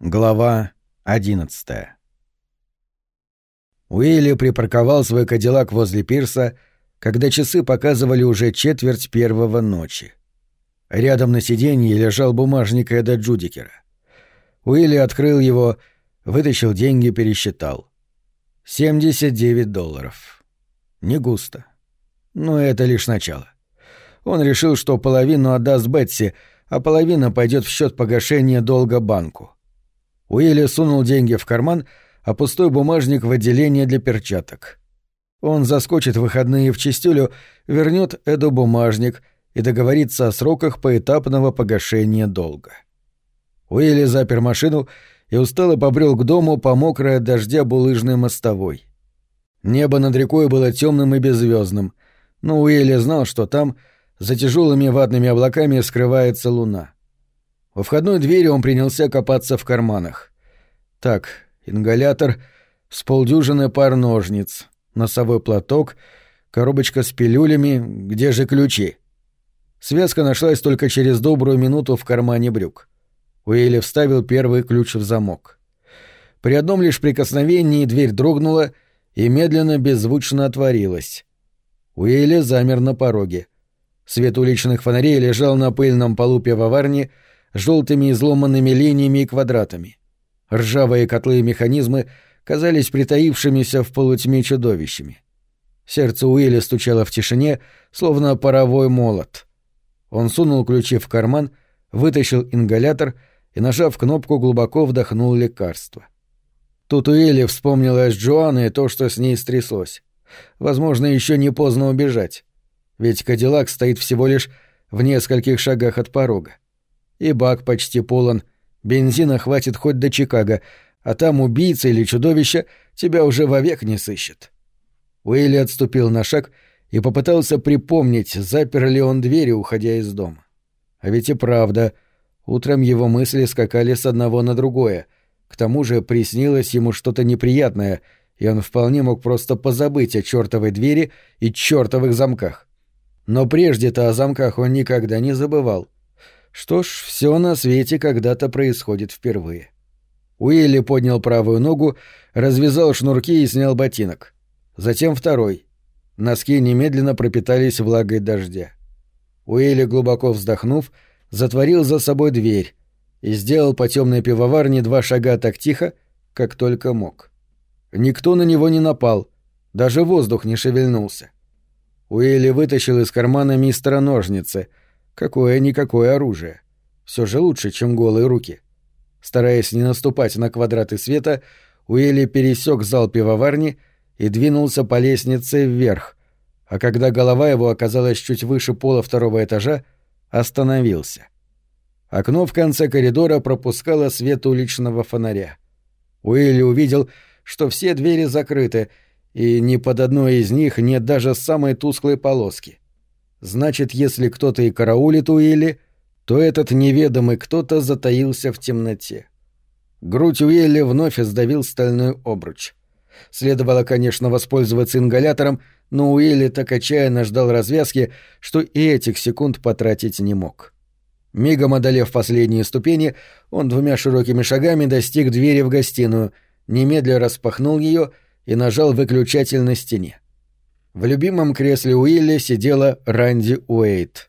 Глава 11 Уилли припарковал свой кадиллак возле пирса, когда часы показывали уже четверть первого ночи. Рядом на сиденье лежал бумажник Эда Джудикера. Уилли открыл его, вытащил деньги, пересчитал. 79 долларов. Не густо. Но это лишь начало. Он решил, что половину отдаст Бетси, а половина пойдет в счет погашения долга банку. Уилли сунул деньги в карман, а пустой бумажник в отделение для перчаток. Он заскочит в выходные в чистюлю, вернет Эду бумажник и договорится о сроках поэтапного погашения долга. Уилли запер машину и устало побрел к дому по мокрой от дождя булыжной мостовой. Небо над рекой было темным и беззвездным, но Уилли знал, что там, за тяжелыми ватными облаками, скрывается луна. У входной двери он принялся копаться в карманах. Так, ингалятор, с полдюжины пар ножниц, носовой платок, коробочка с пилюлями, где же ключи? Связка нашлась только через добрую минуту в кармане брюк. Уилли вставил первый ключ в замок. При одном лишь прикосновении дверь дрогнула и медленно беззвучно отворилась. Уилли замер на пороге. Свет уличных фонарей лежал на пыльном полу пивоварни, желтыми изломанными линиями и квадратами. Ржавые котлы и механизмы казались притаившимися в полутьме чудовищами. Сердце Уилли стучало в тишине, словно паровой молот. Он сунул ключи в карман, вытащил ингалятор и, нажав кнопку, глубоко вдохнул лекарство. Тут Уилли вспомнилась Джоанна и то, что с ней стряслось. Возможно, еще не поздно убежать. Ведь Кадиллак стоит всего лишь в нескольких шагах от порога. И бак почти полон. Бензина хватит хоть до Чикаго, а там убийца или чудовище тебя уже вовек не сыщет. Уилли отступил на шаг и попытался припомнить, запер ли он двери, уходя из дома. А ведь и правда, утром его мысли скакали с одного на другое. К тому же приснилось ему что-то неприятное, и он вполне мог просто позабыть о чертовой двери и чертовых замках. Но прежде-то о замках он никогда не забывал — что ж, все на свете когда-то происходит впервые. Уилли поднял правую ногу, развязал шнурки и снял ботинок. Затем второй. Носки немедленно пропитались влагой дождя. Уилли, глубоко вздохнув, затворил за собой дверь и сделал по темной пивоварне два шага так тихо, как только мог. Никто на него не напал, даже воздух не шевельнулся. Уилли вытащил из кармана мистера ножницы — Какое-никакое оружие. Все же лучше, чем голые руки. Стараясь не наступать на квадраты света, Уилли пересек зал пивоварни и двинулся по лестнице вверх, а когда голова его оказалась чуть выше пола второго этажа, остановился. Окно в конце коридора пропускало свет уличного фонаря. Уилли увидел, что все двери закрыты, и ни под одной из них нет даже самой тусклой полоски. Значит, если кто-то и караулит Уилли, то этот неведомый кто-то затаился в темноте. Грудь Уилли вновь сдавил стальной обруч. Следовало, конечно, воспользоваться ингалятором, но Уилли так отчаянно ждал развязки, что и этих секунд потратить не мог. Мигом одолев последние ступени, он двумя широкими шагами достиг двери в гостиную, немедля распахнул ее и нажал выключатель на стене. В любимом кресле Уилли сидела Ранди Уэйт.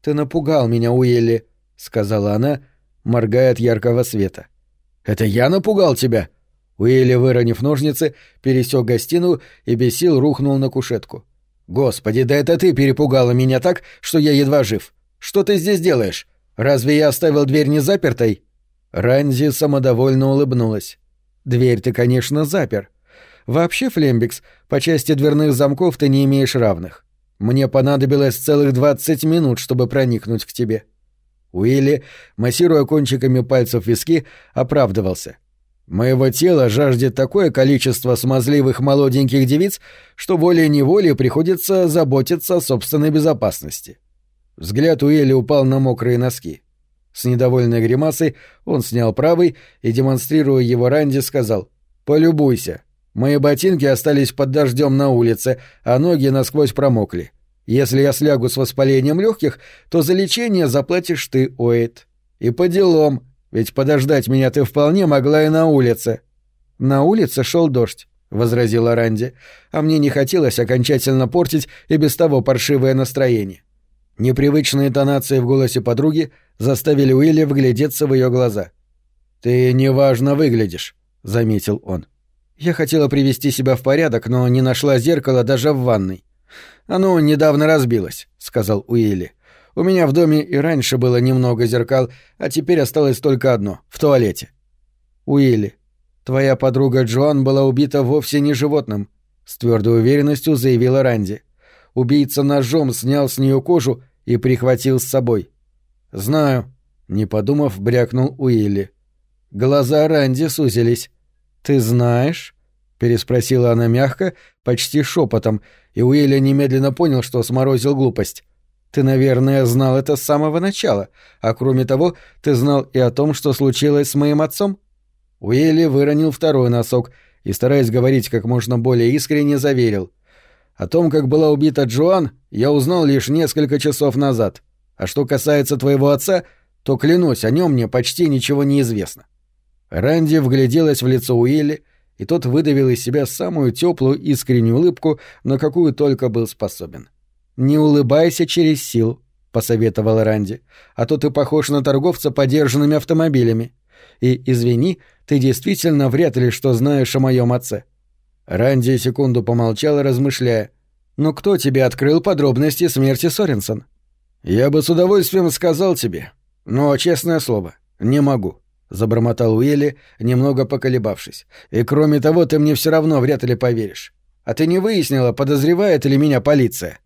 «Ты напугал меня, Уилли», — сказала она, моргая от яркого света. «Это я напугал тебя?» Уилли, выронив ножницы, пересек гостиную и без сил рухнул на кушетку. «Господи, да это ты перепугала меня так, что я едва жив. Что ты здесь делаешь? Разве я оставил дверь не запертой?» Ранди самодовольно улыбнулась. «Дверь ты, конечно, запер. Вообще, Флембикс, по части дверных замков ты не имеешь равных. Мне понадобилось целых двадцать минут, чтобы проникнуть к тебе». Уилли, массируя кончиками пальцев виски, оправдывался. «Моего тела жаждет такое количество смазливых молоденьких девиц, что волей-неволей приходится заботиться о собственной безопасности». Взгляд Уилли упал на мокрые носки. С недовольной гримасой он снял правый и, демонстрируя его Ранди, сказал «Полюбуйся». Мои ботинки остались под дождем на улице, а ноги насквозь промокли. Если я слягу с воспалением легких, то за лечение заплатишь ты, Уэйт. И по делам, Ведь подождать меня ты вполне могла и на улице». «На улице шел дождь», — возразила Ранди, «а мне не хотелось окончательно портить и без того паршивое настроение». Непривычные тонации в голосе подруги заставили Уилли вглядеться в ее глаза. «Ты неважно выглядишь», — заметил он. «Я хотела привести себя в порядок, но не нашла зеркала даже в ванной». «Оно недавно разбилось», — сказал Уилли. «У меня в доме и раньше было немного зеркал, а теперь осталось только одно — в туалете». «Уилли, твоя подруга Джоан была убита вовсе не животным», — с твердой уверенностью заявила Ранди. «Убийца ножом снял с нее кожу и прихватил с собой». «Знаю», — не подумав, брякнул Уилли. Глаза Ранди сузились. «Ты знаешь?» — переспросила она мягко, почти шепотом, и Уилли немедленно понял, что сморозил глупость. «Ты, наверное, знал это с самого начала, а кроме того, ты знал и о том, что случилось с моим отцом?» Уилли выронил второй носок и, стараясь говорить как можно более искренне, заверил. «О том, как была убита Джоан, я узнал лишь несколько часов назад. А что касается твоего отца, то, клянусь, о нем мне почти ничего не известно». Ранди вгляделась в лицо Уилли, и тот выдавил из себя самую теплую искреннюю улыбку, на какую только был способен. «Не улыбайся через силу», — посоветовал Ранди, «а то ты похож на торговца подержанными автомобилями. И, извини, ты действительно вряд ли что знаешь о моем отце». Ранди секунду помолчал, размышляя. «Но кто тебе открыл подробности смерти Соренсон?» «Я бы с удовольствием сказал тебе, но, честное слово, не могу». — забормотал Уилли, немного поколебавшись. «И кроме того, ты мне все равно вряд ли поверишь. А ты не выяснила, подозревает ли меня полиция?»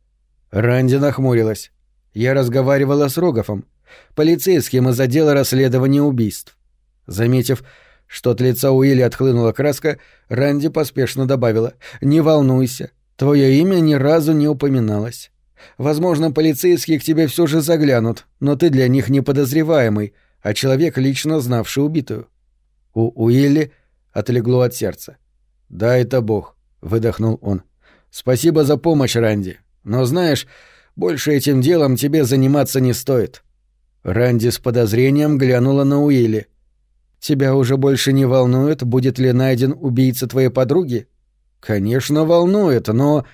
Ранди нахмурилась. Я разговаривала с Роговым, полицейским из отдела расследования убийств. Заметив, что от лица Уилли отхлынула краска, Ранди поспешно добавила «Не волнуйся, твое имя ни разу не упоминалось. Возможно, полицейские к тебе все же заглянут, но ты для них не подозреваемый, а человек, лично знавший убитую. У Уилли отлегло от сердца. «Да, это Бог», — выдохнул он. «Спасибо за помощь, Ранди. Но знаешь, больше этим делом тебе заниматься не стоит». Ранди с подозрением глянула на Уилли. «Тебя уже больше не волнует, будет ли найден убийца твоей подруги?» «Конечно, волнует, но...»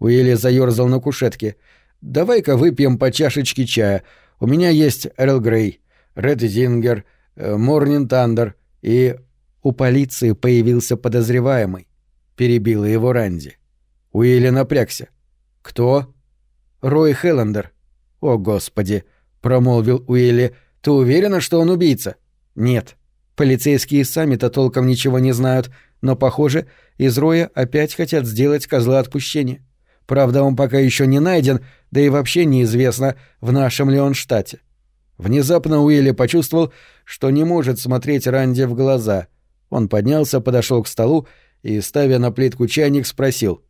Уилли заёрзал на кушетке. «Давай-ка выпьем по чашечке чая. У меня есть Эрл Грей. Ред Зингер, э, Морнин Тандер и... У полиции появился подозреваемый. Перебила его Ранди. Уилли напрягся. «Кто?» «Рой Хеллендер». «О, Господи!» — промолвил Уилли. «Ты уверена, что он убийца?» «Нет. Полицейские сами-то толком ничего не знают, но, похоже, из Роя опять хотят сделать козла отпущения. Правда, он пока еще не найден, да и вообще неизвестно, в нашем ли он штате. Внезапно Уилли почувствовал, что не может смотреть Ранди в глаза. Он поднялся, подошел к столу и, ставя на плитку чайник, спросил.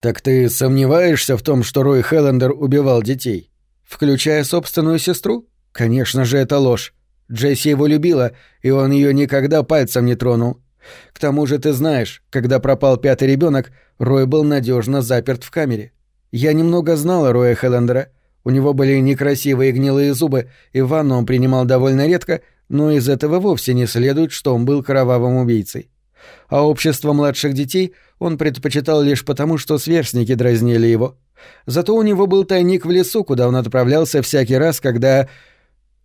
«Так ты сомневаешься в том, что Рой Хеллендер убивал детей? Включая собственную сестру? Конечно же, это ложь. Джесси его любила, и он ее никогда пальцем не тронул. К тому же ты знаешь, когда пропал пятый ребенок, Рой был надежно заперт в камере. Я немного знала Роя Хеллендера — у него были некрасивые гнилые зубы, и ванну он принимал довольно редко, но из этого вовсе не следует, что он был кровавым убийцей. А общество младших детей он предпочитал лишь потому, что сверстники дразнили его. Зато у него был тайник в лесу, куда он отправлялся всякий раз, когда...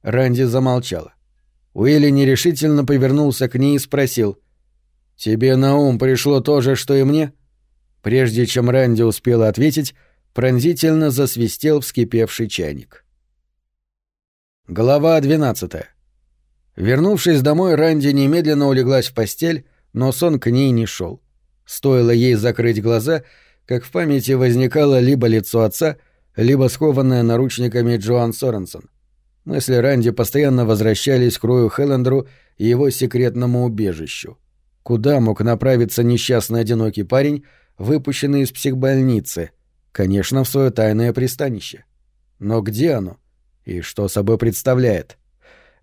Ранди замолчала. Уилли нерешительно повернулся к ней и спросил. «Тебе на ум пришло то же, что и мне?» Прежде чем Ранди успела ответить, пронзительно засвистел вскипевший чайник. Глава 12. Вернувшись домой, Ранди немедленно улеглась в постель, но сон к ней не шел. Стоило ей закрыть глаза, как в памяти возникало либо лицо отца, либо скованное наручниками Джоан Соренсон. Мысли Ранди постоянно возвращались к Рою Хеллендеру и его секретному убежищу. Куда мог направиться несчастный одинокий парень, выпущенный из психбольницы — Конечно, в свое тайное пристанище. Но где оно? И что собой представляет?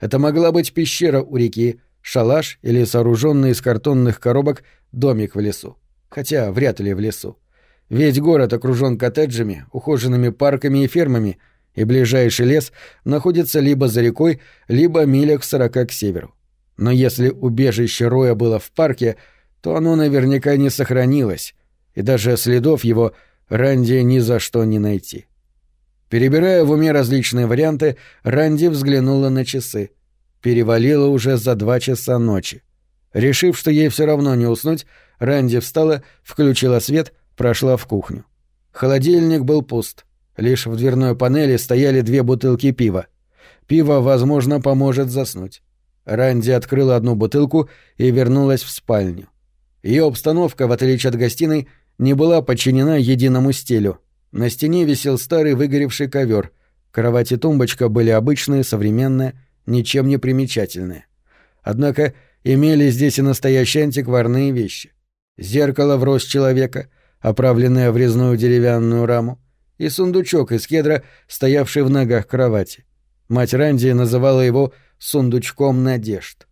Это могла быть пещера у реки, шалаш или сооруженный из картонных коробок домик в лесу. Хотя вряд ли в лесу. Ведь город окружен коттеджами, ухоженными парками и фермами, и ближайший лес находится либо за рекой, либо милях сорока к северу. Но если убежище Роя было в парке, то оно наверняка не сохранилось, и даже следов его Ранди ни за что не найти. Перебирая в уме различные варианты, Ранди взглянула на часы. Перевалило уже за два часа ночи. Решив, что ей все равно не уснуть, Ранди встала, включила свет, прошла в кухню. Холодильник был пуст. Лишь в дверной панели стояли две бутылки пива. Пиво, возможно, поможет заснуть. Ранди открыла одну бутылку и вернулась в спальню. Ее обстановка, в отличие от гостиной, не была подчинена единому стилю. На стене висел старый выгоревший ковер. Кровать и тумбочка были обычные, современные, ничем не примечательные. Однако имели здесь и настоящие антикварные вещи. Зеркало в рост человека, оправленное в резную деревянную раму, и сундучок из кедра, стоявший в ногах кровати. Мать Ранди называла его «сундучком надежд».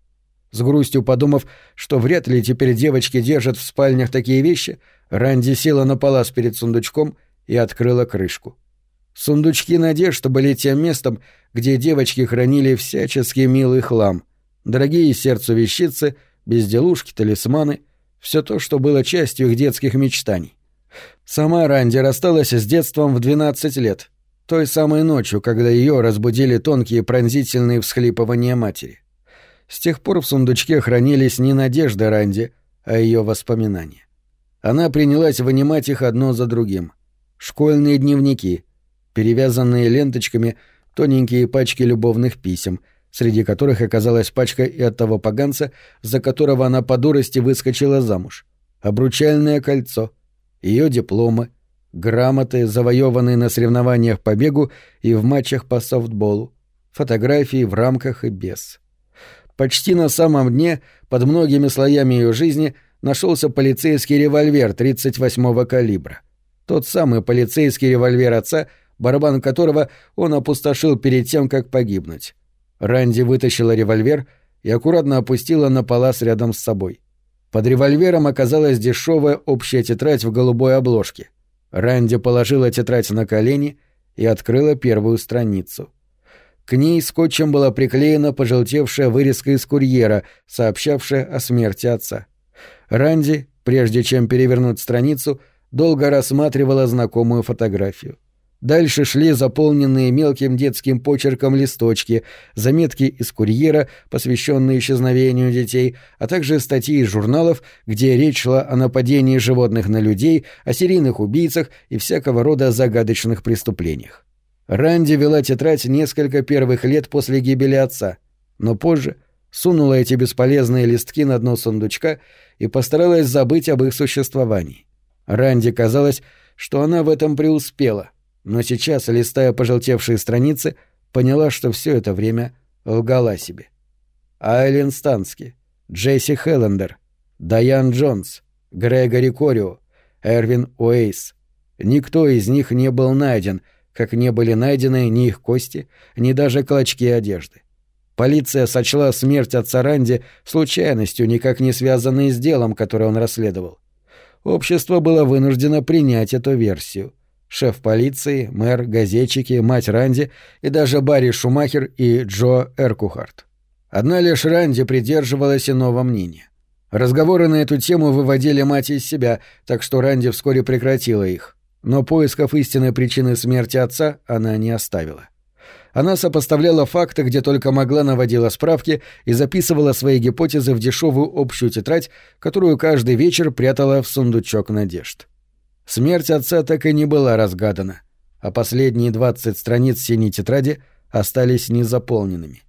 С грустью подумав, что вряд ли теперь девочки держат в спальнях такие вещи, Ранди села на палас перед сундучком и открыла крышку. Сундучки надежд были тем местом, где девочки хранили всяческий милый хлам. Дорогие сердцу вещицы, безделушки, талисманы — все то, что было частью их детских мечтаний. Сама Ранди рассталась с детством в 12 лет, той самой ночью, когда ее разбудили тонкие пронзительные всхлипывания матери. С тех пор в сундучке хранились не надежды Ранди, а ее воспоминания. Она принялась вынимать их одно за другим. Школьные дневники, перевязанные ленточками тоненькие пачки любовных писем, среди которых оказалась пачка и от того поганца, за которого она по дурости выскочила замуж, обручальное кольцо, ее дипломы, грамоты, завоеванные на соревнованиях по бегу и в матчах по софтболу, фотографии в рамках и без. Почти на самом дне, под многими слоями ее жизни, нашелся полицейский револьвер 38-го калибра. Тот самый полицейский револьвер отца, барабан которого он опустошил перед тем, как погибнуть. Ранди вытащила револьвер и аккуратно опустила на палас рядом с собой. Под револьвером оказалась дешевая общая тетрадь в голубой обложке. Ранди положила тетрадь на колени и открыла первую страницу. К ней скотчем была приклеена пожелтевшая вырезка из курьера, сообщавшая о смерти отца. Ранди, прежде чем перевернуть страницу, долго рассматривала знакомую фотографию. Дальше шли заполненные мелким детским почерком листочки, заметки из курьера, посвященные исчезновению детей, а также статьи из журналов, где речь шла о нападении животных на людей, о серийных убийцах и всякого рода загадочных преступлениях. Ранди вела тетрадь несколько первых лет после гибели отца, но позже сунула эти бесполезные листки на дно сундучка и постаралась забыть об их существовании. Ранди казалось, что она в этом преуспела, но сейчас, листая пожелтевшие страницы, поняла, что все это время лгала себе. Айлен Стански, Джесси Хеллендер, Дайан Джонс, Грегори Корио, Эрвин Уэйс. Никто из них не был найден, как не были найдены ни их кости, ни даже клочки одежды. Полиция сочла смерть отца Ранди случайностью, никак не связанной с делом, которое он расследовал. Общество было вынуждено принять эту версию — шеф полиции, мэр, газетчики, мать Ранди и даже Барри Шумахер и Джо Эркухарт. Одна лишь Ранди придерживалась иного мнения. Разговоры на эту тему выводили мать из себя, так что Ранди вскоре прекратила их. Но поисков истинной причины смерти отца она не оставила. Она сопоставляла факты, где только могла наводила справки и записывала свои гипотезы в дешевую общую тетрадь, которую каждый вечер прятала в сундучок надежд. Смерть отца так и не была разгадана, а последние двадцать страниц синей тетради остались незаполненными.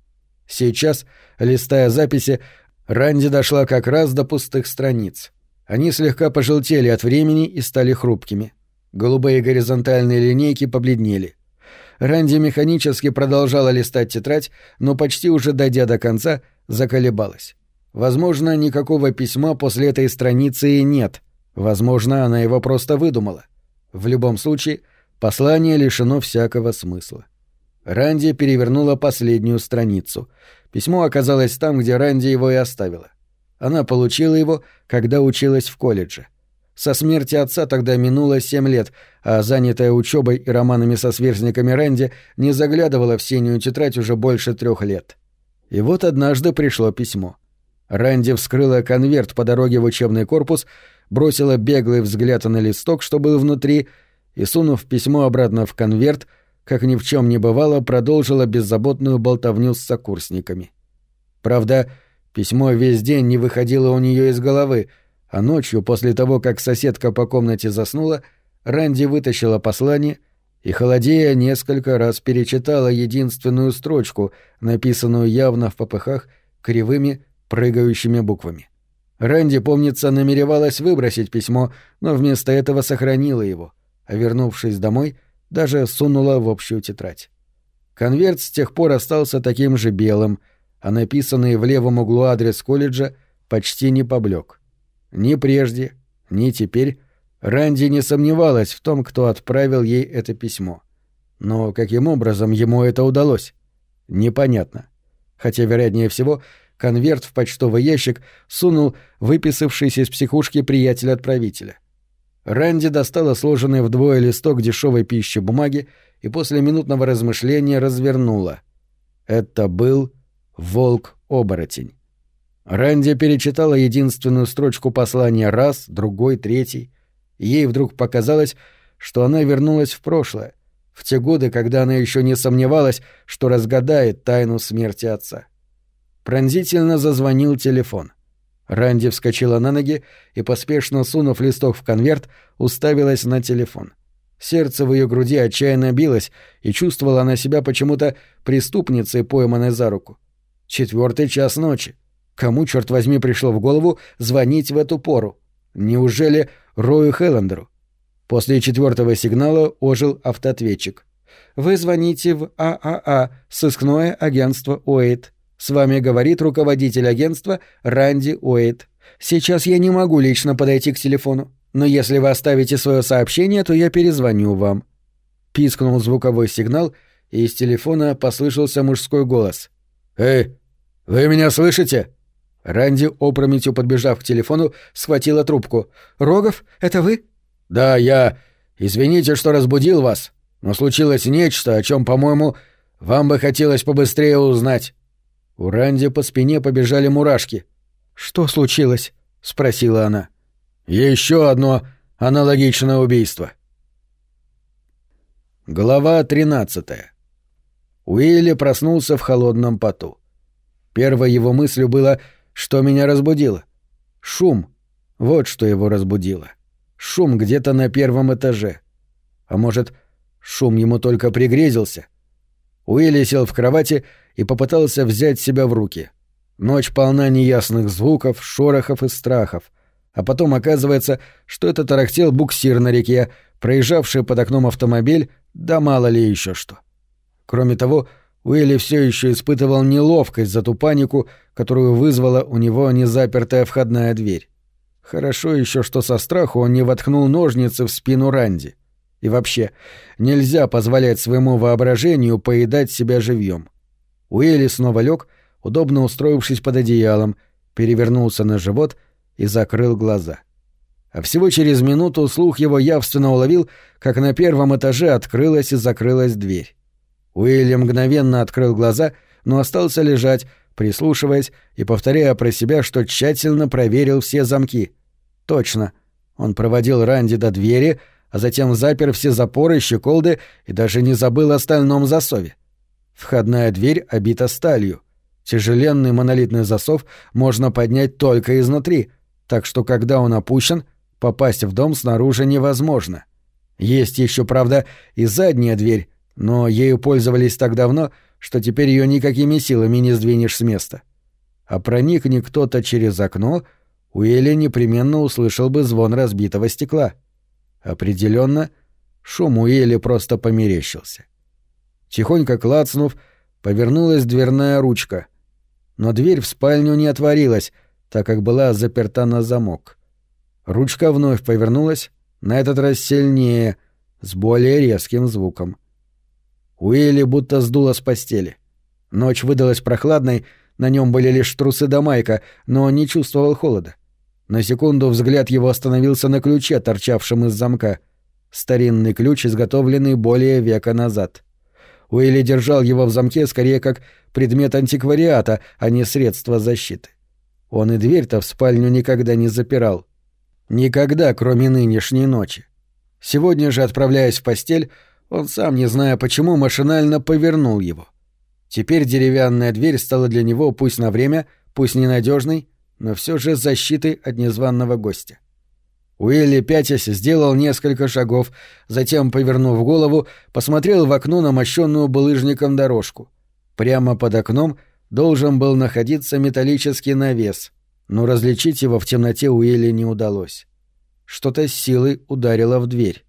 Сейчас, листая записи, Ранди дошла как раз до пустых страниц. Они слегка пожелтели от времени и стали хрупкими. Голубые горизонтальные линейки побледнели. Ранди механически продолжала листать тетрадь, но почти уже дойдя до конца, заколебалась. Возможно, никакого письма после этой страницы и нет, Возможно, она его просто выдумала. В любом случае, послание лишено всякого смысла. Ранди перевернула последнюю страницу. Письмо оказалось там, где Ранди его и оставила. Она получила его, когда училась в колледже. Со смерти отца тогда минуло семь лет, а занятая учебой и романами со сверстниками Рэнди не заглядывала в синюю тетрадь уже больше трех лет. И вот однажды пришло письмо. Рэнди вскрыла конверт по дороге в учебный корпус, бросила беглый взгляд на листок, что был внутри, и, сунув письмо обратно в конверт, как ни в чем не бывало, продолжила беззаботную болтовню с сокурсниками. Правда, письмо весь день не выходило у нее из головы — а ночью, после того, как соседка по комнате заснула, Ранди вытащила послание и, холодея, несколько раз перечитала единственную строчку, написанную явно в попыхах кривыми, прыгающими буквами. Ранди, помнится, намеревалась выбросить письмо, но вместо этого сохранила его, а вернувшись домой, даже сунула в общую тетрадь. Конверт с тех пор остался таким же белым, а написанный в левом углу адрес колледжа почти не поблек. Ни прежде, ни теперь Ранди не сомневалась в том, кто отправил ей это письмо. Но каким образом ему это удалось? Непонятно. Хотя, вероятнее всего, конверт в почтовый ящик сунул выписавшийся из психушки приятель отправителя. Ранди достала сложенный вдвое листок дешевой пищи бумаги и после минутного размышления развернула. Это был волк-оборотень. Ранди перечитала единственную строчку послания раз, другой, третий. ей вдруг показалось, что она вернулась в прошлое, в те годы, когда она еще не сомневалась, что разгадает тайну смерти отца. Пронзительно зазвонил телефон. Ранди вскочила на ноги и, поспешно сунув листок в конверт, уставилась на телефон. Сердце в ее груди отчаянно билось, и чувствовала она себя почему-то преступницей, пойманной за руку. Четвертый час ночи. Кому, черт возьми, пришло в голову звонить в эту пору? Неужели Рою Хеллендеру? После четвертого сигнала ожил автоответчик. «Вы звоните в ААА, сыскное агентство Уэйт. С вами говорит руководитель агентства Ранди Уэйт. Сейчас я не могу лично подойти к телефону, но если вы оставите свое сообщение, то я перезвоню вам». Пискнул звуковой сигнал, и из телефона послышался мужской голос. «Эй, вы меня слышите?» Ранди, опрометью подбежав к телефону, схватила трубку. «Рогов, это вы?» «Да, я. Извините, что разбудил вас, но случилось нечто, о чем, по-моему, вам бы хотелось побыстрее узнать». У Ранди по спине побежали мурашки. «Что случилось?» — спросила она. «Еще одно аналогичное убийство». Глава тринадцатая. Уилли проснулся в холодном поту. Первой его мыслью было — что меня разбудило? Шум. Вот что его разбудило. Шум где-то на первом этаже. А может, шум ему только пригрезился? Уилли сел в кровати и попытался взять себя в руки. Ночь полна неясных звуков, шорохов и страхов. А потом оказывается, что это тарахтел буксир на реке, проезжавший под окном автомобиль, да мало ли еще что. Кроме того, Уилли все еще испытывал неловкость за ту панику, которую вызвала у него незапертая входная дверь. Хорошо еще, что со страху он не воткнул ножницы в спину Ранди. И вообще, нельзя позволять своему воображению поедать себя живьем. Уилли снова лег, удобно устроившись под одеялом, перевернулся на живот и закрыл глаза. А всего через минуту слух его явственно уловил, как на первом этаже открылась и закрылась дверь. Уильям мгновенно открыл глаза, но остался лежать, прислушиваясь и повторяя про себя, что тщательно проверил все замки. Точно. Он проводил Ранди до двери, а затем запер все запоры, щеколды и даже не забыл о стальном засове. Входная дверь обита сталью. Тяжеленный монолитный засов можно поднять только изнутри, так что когда он опущен, попасть в дом снаружи невозможно. Есть еще, правда, и задняя дверь, но ею пользовались так давно, что теперь ее никакими силами не сдвинешь с места. А проникни кто-то через окно, Уилли непременно услышал бы звон разбитого стекла. Определенно, шум Уилли просто померещился. Тихонько клацнув, повернулась дверная ручка. Но дверь в спальню не отворилась, так как была заперта на замок. Ручка вновь повернулась, на этот раз сильнее, с более резким звуком. Уилли будто сдуло с постели. Ночь выдалась прохладной, на нем были лишь трусы да майка, но он не чувствовал холода. На секунду взгляд его остановился на ключе, торчавшем из замка. Старинный ключ, изготовленный более века назад. Уилли держал его в замке скорее как предмет антиквариата, а не средство защиты. Он и дверь-то в спальню никогда не запирал. Никогда, кроме нынешней ночи. Сегодня же, отправляясь в постель, он сам, не зная почему, машинально повернул его. Теперь деревянная дверь стала для него, пусть на время, пусть ненадежной, но все же защитой от незваного гостя. Уилли, пятясь, сделал несколько шагов, затем, повернув голову, посмотрел в окно на мощенную булыжником дорожку. Прямо под окном должен был находиться металлический навес, но различить его в темноте Уилли не удалось. Что-то с силой ударило в дверь.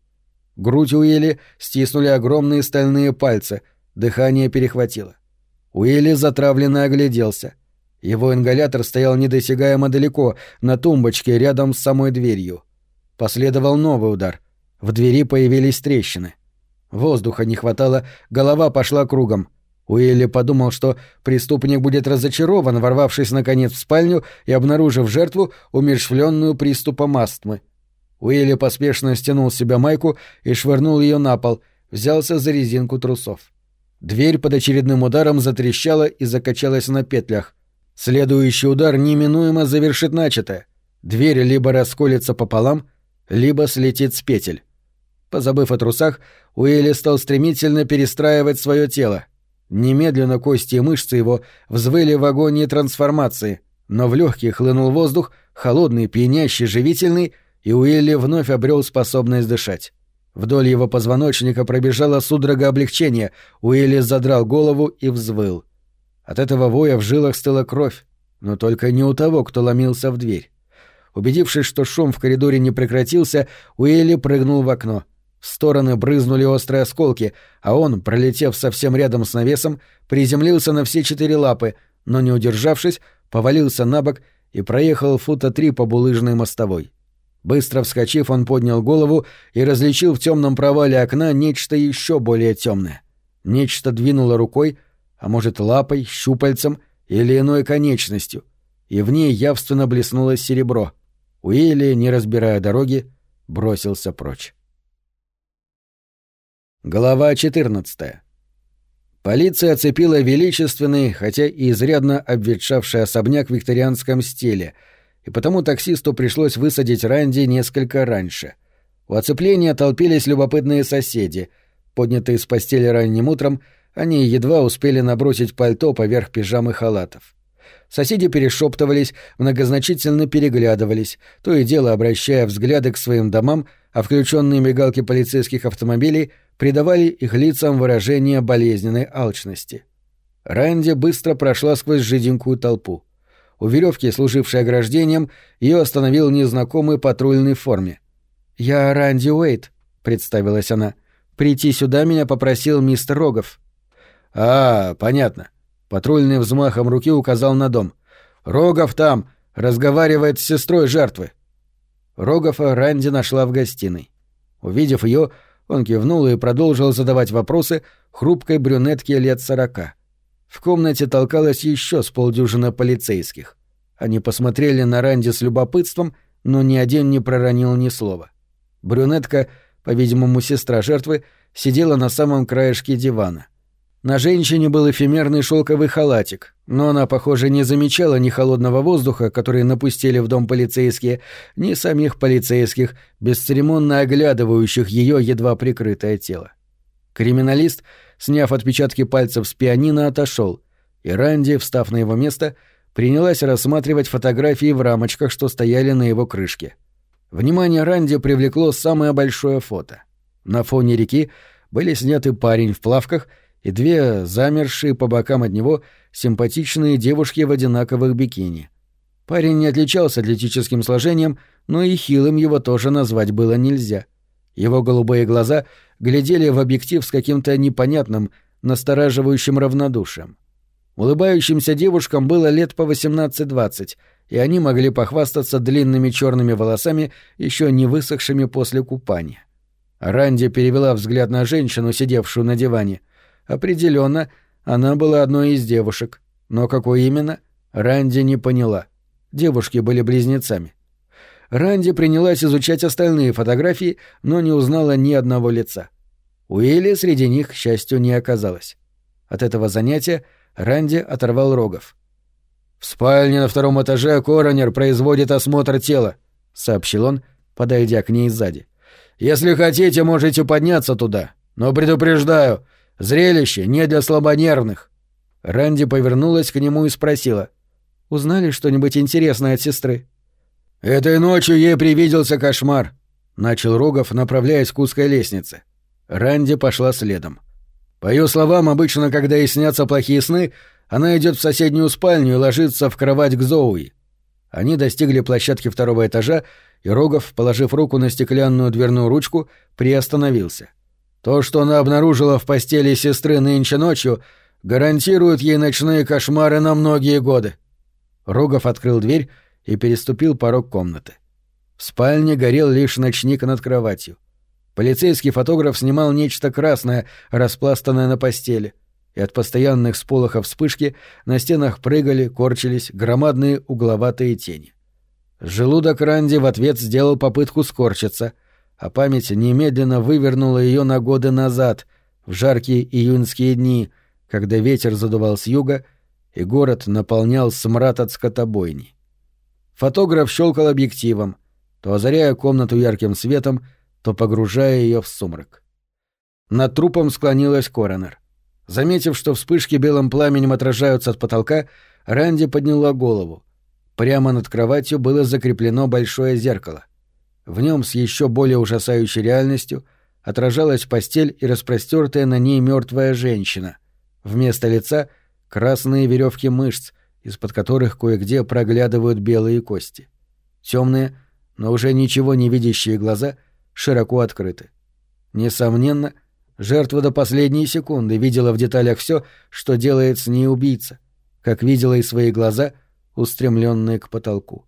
Грудь Уилли стиснули огромные стальные пальцы, дыхание перехватило. Уилли затравленно огляделся. Его ингалятор стоял недосягаемо далеко, на тумбочке рядом с самой дверью. Последовал новый удар. В двери появились трещины. Воздуха не хватало, голова пошла кругом. Уилли подумал, что преступник будет разочарован, ворвавшись наконец в спальню и обнаружив жертву, умершвленную приступом астмы. Уилли поспешно стянул с себя майку и швырнул ее на пол, взялся за резинку трусов. Дверь под очередным ударом затрещала и закачалась на петлях. Следующий удар неминуемо завершит начатое. Дверь либо расколется пополам, либо слетит с петель. Позабыв о трусах, Уилли стал стремительно перестраивать свое тело. Немедленно кости и мышцы его взвыли в агонии трансформации, но в легких хлынул воздух, холодный, пьянящий, живительный, и Уилли вновь обрел способность дышать. Вдоль его позвоночника пробежала судорога облегчения, Уилли задрал голову и взвыл. От этого воя в жилах стыла кровь, но только не у того, кто ломился в дверь. Убедившись, что шум в коридоре не прекратился, Уилли прыгнул в окно. В стороны брызнули острые осколки, а он, пролетев совсем рядом с навесом, приземлился на все четыре лапы, но, не удержавшись, повалился на бок и проехал фута три по булыжной мостовой. Быстро вскочив, он поднял голову и различил в темном провале окна нечто еще более темное. Нечто двинуло рукой, а может, лапой, щупальцем или иной конечностью, и в ней явственно блеснуло серебро — Уилли, не разбирая дороги, бросился прочь. Глава 14. Полиция оцепила величественный, хотя и изрядно обветшавший особняк в викторианском стиле, и потому таксисту пришлось высадить Ранди несколько раньше. У оцепления толпились любопытные соседи. Поднятые с постели ранним утром, они едва успели набросить пальто поверх пижамы халатов. Соседи перешептывались, многозначительно переглядывались, то и дело обращая взгляды к своим домам, а включенные мигалки полицейских автомобилей придавали их лицам выражение болезненной алчности. Ранди быстро прошла сквозь жиденькую толпу. У веревки, служившей ограждением, ее остановил незнакомый патрульный в форме. «Я Ранди Уэйт», — представилась она. «Прийти сюда меня попросил мистер Рогов». «А, понятно. Патрульный взмахом руки указал на дом. «Рогов там! Разговаривает с сестрой жертвы!» Рогова Ранди нашла в гостиной. Увидев ее, он кивнул и продолжил задавать вопросы хрупкой брюнетке лет сорока. В комнате толкалось еще с полдюжины полицейских. Они посмотрели на Ранди с любопытством, но ни один не проронил ни слова. Брюнетка, по-видимому, сестра жертвы, сидела на самом краешке дивана — на женщине был эфемерный шелковый халатик, но она, похоже, не замечала ни холодного воздуха, который напустили в дом полицейские, ни самих полицейских, бесцеремонно оглядывающих ее едва прикрытое тело. Криминалист, сняв отпечатки пальцев с пианино, отошел, и Ранди, встав на его место, принялась рассматривать фотографии в рамочках, что стояли на его крышке. Внимание Ранди привлекло самое большое фото. На фоне реки были сняты парень в плавках — и две замершие по бокам от него симпатичные девушки в одинаковых бикини. Парень не отличался атлетическим сложением, но и хилым его тоже назвать было нельзя. Его голубые глаза глядели в объектив с каким-то непонятным, настораживающим равнодушием. Улыбающимся девушкам было лет по 18-20, и они могли похвастаться длинными черными волосами, еще не высохшими после купания. Ранди перевела взгляд на женщину, сидевшую на диване — Определенно, она была одной из девушек. Но какой именно, Ранди не поняла. Девушки были близнецами. Ранди принялась изучать остальные фотографии, но не узнала ни одного лица. Уилли среди них, к счастью, не оказалось. От этого занятия Ранди оторвал рогов. «В спальне на втором этаже коронер производит осмотр тела», — сообщил он, подойдя к ней сзади. «Если хотите, можете подняться туда. Но предупреждаю, зрелище не для слабонервных». Ранди повернулась к нему и спросила. «Узнали что-нибудь интересное от сестры?» «Этой ночью ей привиделся кошмар», — начал Рогов, направляясь к узкой лестнице. Ранди пошла следом. По ее словам, обычно, когда ей снятся плохие сны, она идет в соседнюю спальню и ложится в кровать к Зоуи. Они достигли площадки второго этажа, и Рогов, положив руку на стеклянную дверную ручку, приостановился. То, что она обнаружила в постели сестры нынче ночью, гарантирует ей ночные кошмары на многие годы. Рогов открыл дверь и переступил порог комнаты. В спальне горел лишь ночник над кроватью. Полицейский фотограф снимал нечто красное, распластанное на постели, и от постоянных сполохов вспышки на стенах прыгали, корчились громадные угловатые тени. Желудок Ранди в ответ сделал попытку скорчиться, а память немедленно вывернула ее на годы назад, в жаркие июньские дни, когда ветер задувал с юга, и город наполнял смрад от скотобойни. Фотограф щелкал объективом, то озаряя комнату ярким светом, то погружая ее в сумрак. Над трупом склонилась коронер. Заметив, что вспышки белым пламенем отражаются от потолка, Ранди подняла голову. Прямо над кроватью было закреплено большое зеркало. В нем с еще более ужасающей реальностью отражалась постель и распростертая на ней мертвая женщина. Вместо лица — красные веревки мышц, из-под которых кое-где проглядывают белые кости. Темные, но уже ничего не видящие глаза широко открыты. Несомненно, жертва до последней секунды видела в деталях все, что делает с ней убийца, как видела и свои глаза, устремленные к потолку.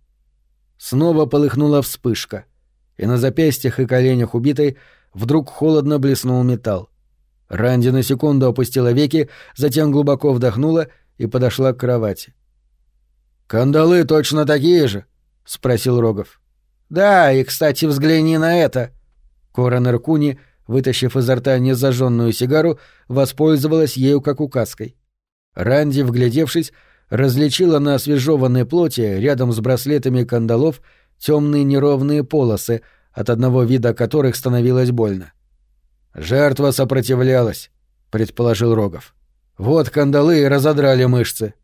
Снова полыхнула вспышка, и на запястьях и коленях убитой вдруг холодно блеснул металл. Ранди на секунду опустила веки, затем глубоко вдохнула и подошла к кровати. «Кандалы точно такие же?» — спросил Рогов. «Да, и, кстати, взгляни на это!» Коронер Куни, вытащив изо рта незажженную сигару, воспользовалась ею как указкой. Ранди, вглядевшись, различила на освежеванной плоти, рядом с браслетами кандалов, темные неровные полосы, от одного вида которых становилось больно. «Жертва сопротивлялась», — предположил Рогов. «Вот кандалы и разодрали мышцы».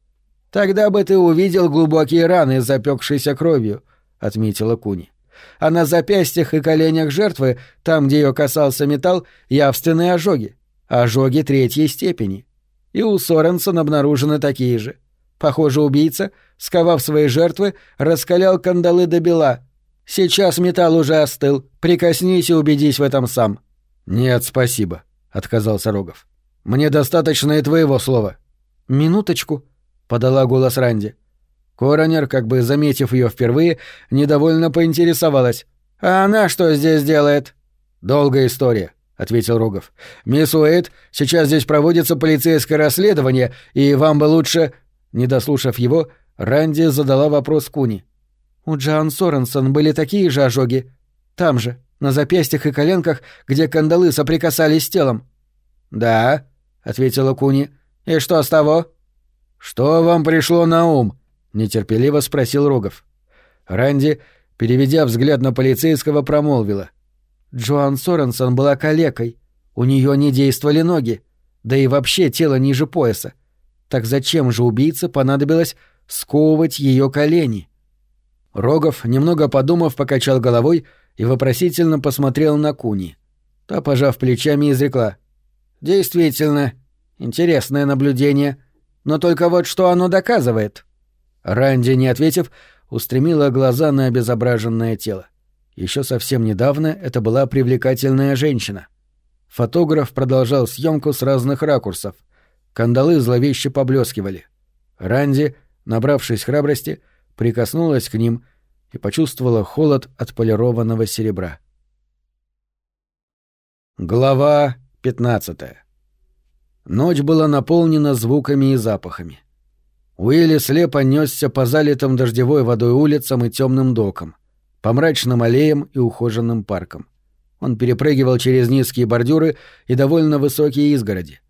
«Тогда бы ты увидел глубокие раны, запекшиеся кровью», — отметила Куни а на запястьях и коленях жертвы, там, где ее касался металл, явственные ожоги. Ожоги третьей степени. И у Соренсона обнаружены такие же. Похоже, убийца, сковав свои жертвы, раскалял кандалы до бела. Сейчас металл уже остыл. Прикоснись и убедись в этом сам. Нет, спасибо, отказался Рогов. Мне достаточно и твоего слова. Минуточку, подала голос Ранди. Коронер, как бы заметив ее впервые, недовольно поинтересовалась. «А она что здесь делает?» «Долгая история», — ответил Рогов. «Мисс Уэйт, сейчас здесь проводится полицейское расследование, и вам бы лучше...» Не дослушав его, Ранди задала вопрос Куни. «У Джоан Соренсон были такие же ожоги? Там же, на запястьях и коленках, где кандалы соприкасались с телом?» «Да», — ответила Куни. «И что с того?» «Что вам пришло на ум?» нетерпеливо спросил Рогов. Ранди, переведя взгляд на полицейского, промолвила. Джоан Соренсон была калекой. У нее не действовали ноги. Да и вообще тело ниже пояса. Так зачем же убийце понадобилось сковывать ее колени? Рогов, немного подумав, покачал головой и вопросительно посмотрел на Куни. Та, пожав плечами, изрекла. «Действительно, интересное наблюдение. Но только вот что оно доказывает?» Ранди, не ответив, устремила глаза на обезображенное тело. Еще совсем недавно это была привлекательная женщина. Фотограф продолжал съемку с разных ракурсов. Кандалы зловеще поблескивали. Ранди, набравшись храбрости, прикоснулась к ним и почувствовала холод от полированного серебра. Глава 15 Ночь была наполнена звуками и запахами. Уилли слепо несся по залитым дождевой водой улицам и темным докам. по мрачным аллеям и ухоженным паркам. Он перепрыгивал через низкие бордюры и довольно высокие изгороди.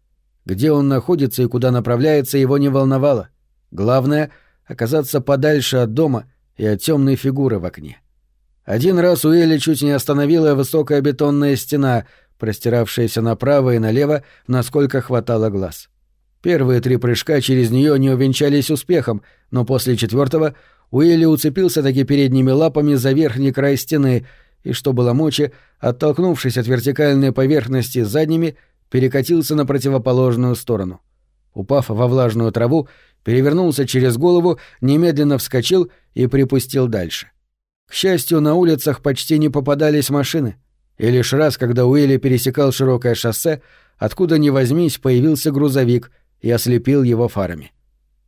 Где он находится и куда направляется, его не волновало. Главное — оказаться подальше от дома и от темной фигуры в окне. Один раз Уэлли чуть не остановила высокая бетонная стена, простиравшаяся направо и налево, насколько хватало глаз. Первые три прыжка через нее не увенчались успехом, но после четвертого Уилли уцепился таки передними лапами за верхний край стены и, что было мочи, оттолкнувшись от вертикальной поверхности задними, перекатился на противоположную сторону. Упав во влажную траву, перевернулся через голову, немедленно вскочил и припустил дальше. К счастью, на улицах почти не попадались машины, и лишь раз, когда Уилли пересекал широкое шоссе, откуда ни возьмись, появился грузовик и ослепил его фарами.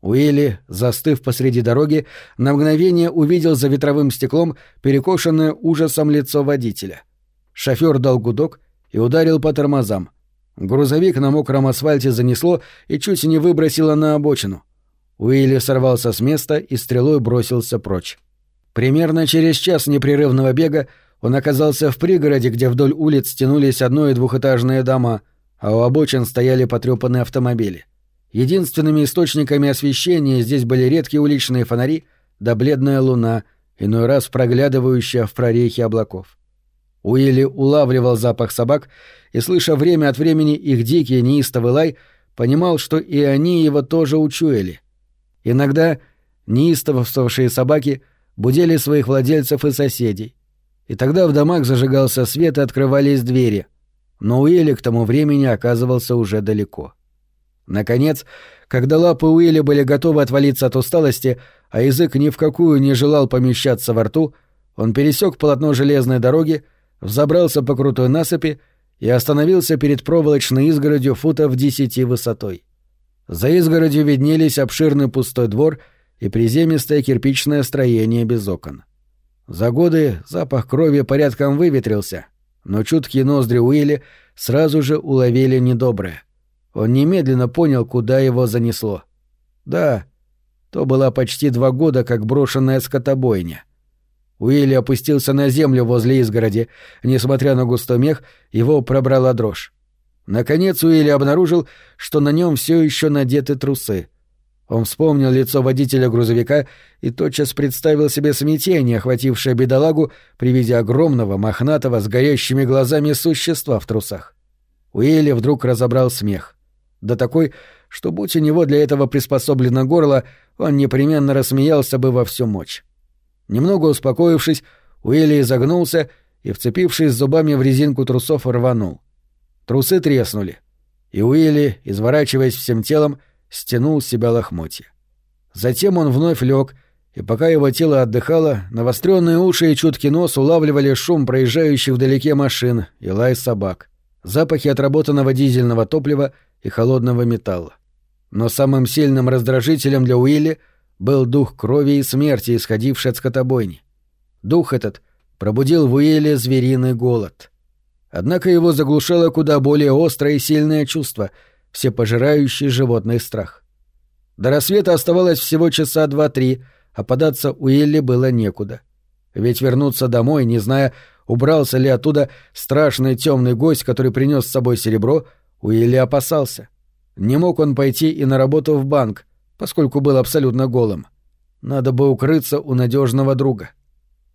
Уилли, застыв посреди дороги, на мгновение увидел за ветровым стеклом перекошенное ужасом лицо водителя. Шофер дал гудок и ударил по тормозам. Грузовик на мокром асфальте занесло и чуть не выбросило на обочину. Уилли сорвался с места и стрелой бросился прочь. Примерно через час непрерывного бега он оказался в пригороде, где вдоль улиц тянулись одно- и двухэтажные дома, а у обочин стояли потрепанные автомобили. Единственными источниками освещения здесь были редкие уличные фонари да бледная луна, иной раз проглядывающая в прорехи облаков. Уилли улавливал запах собак и, слыша время от времени их дикий неистовый лай, понимал, что и они его тоже учуяли. Иногда неистовствовавшие собаки будили своих владельцев и соседей, и тогда в домах зажигался свет и открывались двери, но Уилли к тому времени оказывался уже далеко. Наконец, когда лапы Уилли были готовы отвалиться от усталости, а язык ни в какую не желал помещаться во рту, он пересек полотно железной дороги, взобрался по крутой насыпи и остановился перед проволочной изгородью футов десяти высотой. За изгородью виднелись обширный пустой двор и приземистое кирпичное строение без окон. За годы запах крови порядком выветрился, но чуткие ноздри Уилли сразу же уловили недоброе. Он немедленно понял, куда его занесло. Да, то была почти два года, как брошенная скотобойня. Уилли опустился на землю возле изгороди. Несмотря на густой мех, его пробрала дрожь. Наконец Уилли обнаружил, что на нем все еще надеты трусы. Он вспомнил лицо водителя грузовика и тотчас представил себе смятение, охватившее бедолагу при виде огромного, мохнатого, с горящими глазами существа в трусах. Уилли вдруг разобрал смех да такой, что будь у него для этого приспособлено горло, он непременно рассмеялся бы во всю мощь. Немного успокоившись, Уилли изогнулся и, вцепившись зубами в резинку трусов, рванул. Трусы треснули, и Уилли, изворачиваясь всем телом, стянул с себя лохмотья. Затем он вновь лег, и пока его тело отдыхало, навостренные уши и чуткий нос улавливали шум проезжающих вдалеке машин и лай собак, запахи отработанного дизельного топлива и холодного металла. Но самым сильным раздражителем для Уилли был дух крови и смерти, исходивший от скотобойни. Дух этот пробудил в Уилле звериный голод. Однако его заглушало куда более острое и сильное чувство — всепожирающий животный страх. До рассвета оставалось всего часа два-три, а податься Уилли было некуда. Ведь вернуться домой, не зная, убрался ли оттуда страшный темный гость, который принес с собой серебро, Уилли опасался. Не мог он пойти и на работу в банк, поскольку был абсолютно голым. Надо бы укрыться у надежного друга.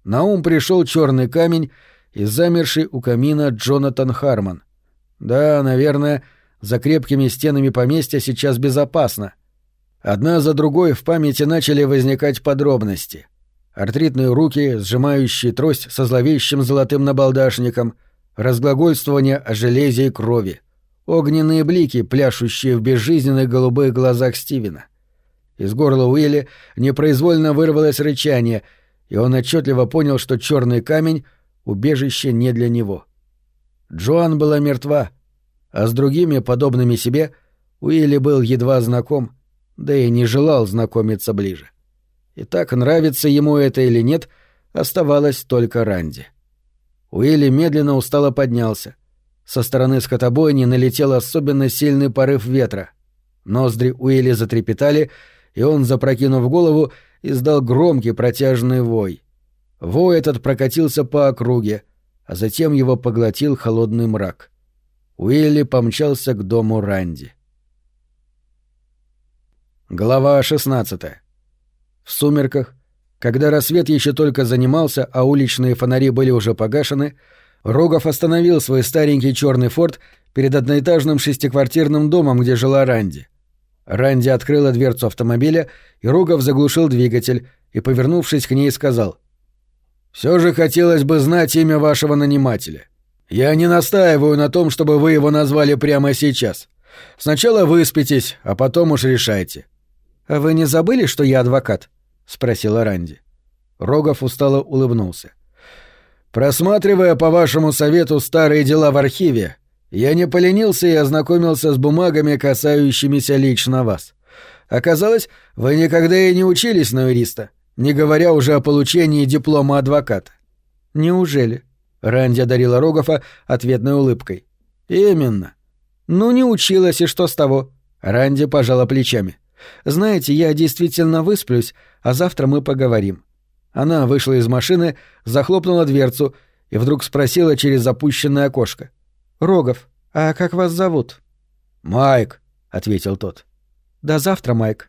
На ум пришел черный камень и замерший у камина Джонатан Харман. Да, наверное, за крепкими стенами поместья сейчас безопасно. Одна за другой в памяти начали возникать подробности. Артритные руки, сжимающие трость со зловещим золотым набалдашником, разглагольствование о железе и крови — огненные блики, пляшущие в безжизненных голубых глазах Стивена. Из горла Уилли непроизвольно вырвалось рычание, и он отчетливо понял, что черный камень — убежище не для него. Джоан была мертва, а с другими, подобными себе, Уилли был едва знаком, да и не желал знакомиться ближе. И так, нравится ему это или нет, оставалось только Ранди. Уилли медленно устало поднялся. Со стороны скотобойни налетел особенно сильный порыв ветра. Ноздри Уилли затрепетали, и он, запрокинув голову, издал громкий протяжный вой. Вой этот прокатился по округе, а затем его поглотил холодный мрак. Уилли помчался к дому Ранди. Глава 16. В сумерках, когда рассвет еще только занимался, а уличные фонари были уже погашены, Рогов остановил свой старенький черный форт перед одноэтажным шестиквартирным домом, где жила Ранди. Ранди открыла дверцу автомобиля, и Рогов заглушил двигатель и, повернувшись к ней, сказал. «Все же хотелось бы знать имя вашего нанимателя. Я не настаиваю на том, чтобы вы его назвали прямо сейчас. Сначала выспитесь, а потом уж решайте». «А вы не забыли, что я адвокат?» — спросила Ранди. Рогов устало улыбнулся. «Просматривая по вашему совету старые дела в архиве, я не поленился и ознакомился с бумагами, касающимися лично вас. Оказалось, вы никогда и не учились на юриста, не говоря уже о получении диплома адвоката. Неужели? Ранди одарила Рогофа ответной улыбкой. Именно. Ну, не училась, и что с того? Ранди пожала плечами. Знаете, я действительно высплюсь, а завтра мы поговорим. Она вышла из машины, захлопнула дверцу и вдруг спросила через запущенное окошко. — «Рогов, а как вас зовут?» «Майк», — ответил тот. «До завтра, Майк».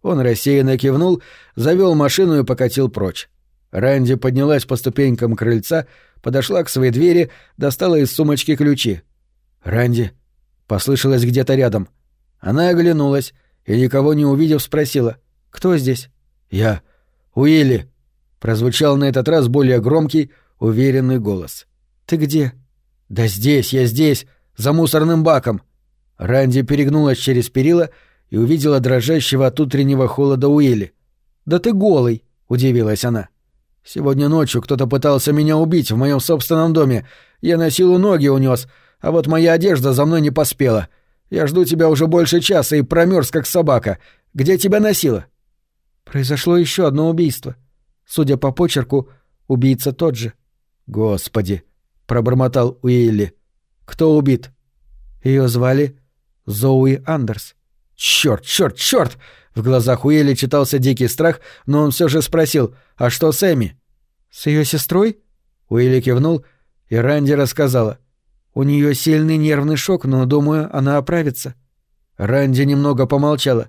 Он рассеянно кивнул, завел машину и покатил прочь. Ранди поднялась по ступенькам крыльца, подошла к своей двери, достала из сумочки ключи. «Ранди», — послышалось где-то рядом. Она оглянулась и, никого не увидев, спросила. «Кто здесь?» «Я. Уилли», — прозвучал на этот раз более громкий, уверенный голос. «Ты где?» «Да здесь, я здесь, за мусорным баком!» Ранди перегнулась через перила и увидела дрожащего от утреннего холода Уилли. «Да ты голый!» — удивилась она. «Сегодня ночью кто-то пытался меня убить в моем собственном доме. Я на силу ноги унес, а вот моя одежда за мной не поспела. Я жду тебя уже больше часа и промерз, как собака. Где тебя носило?» Произошло еще одно убийство. Судя по почерку, убийца тот же. «Господи!» пробормотал Уилли. Кто убит? Ее звали Зоуи Андерс. Черт, черт, черт! В глазах Уилли читался дикий страх, но он все же спросил: "А что с Эми?" С ее сестрой? Уилли кивнул, и Ранди рассказала. У нее сильный нервный шок, но, думаю, она оправится. Ранди немного помолчала.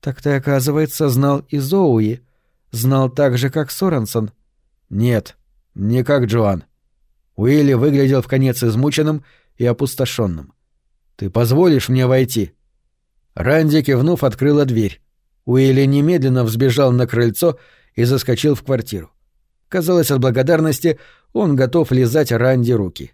Так ты, оказывается, знал и Зоуи. Знал так же, как Соренсон. Нет, не как Джоан. Уилли выглядел в конец измученным и опустошенным. «Ты позволишь мне войти?» Ранди, кивнув, открыла дверь. Уилли немедленно взбежал на крыльцо и заскочил в квартиру. Казалось, от благодарности он готов лизать Ранди руки.